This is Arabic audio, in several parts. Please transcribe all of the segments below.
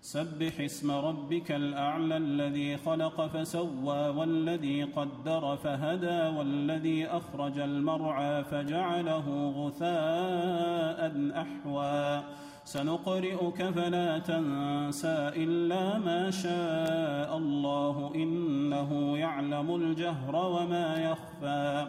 سبح اسم ربك الأعلى الذي خلق فسوى والذي قدر فهدى والذي أخرج المرعى فجعله غثاء أحوى. سنقرئك فلا تنسى إلا ما شاء الله إنه يعلم الجهر وما يخفى.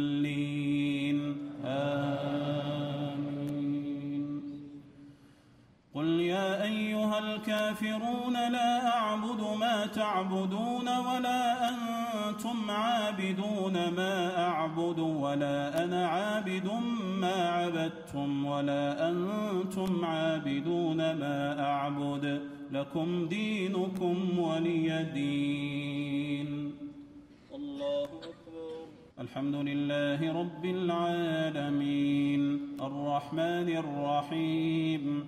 الكافرون لا أعبد ما تعبدون ولا أنتم عابدون ما أعبد ولا أنا عابد ما عبدتم ولا أنتم عابدون ما أعبد لكم دينكم ولي دين. الله أكبر. الحمد لله رب العالمين. الرحمن الرحيم.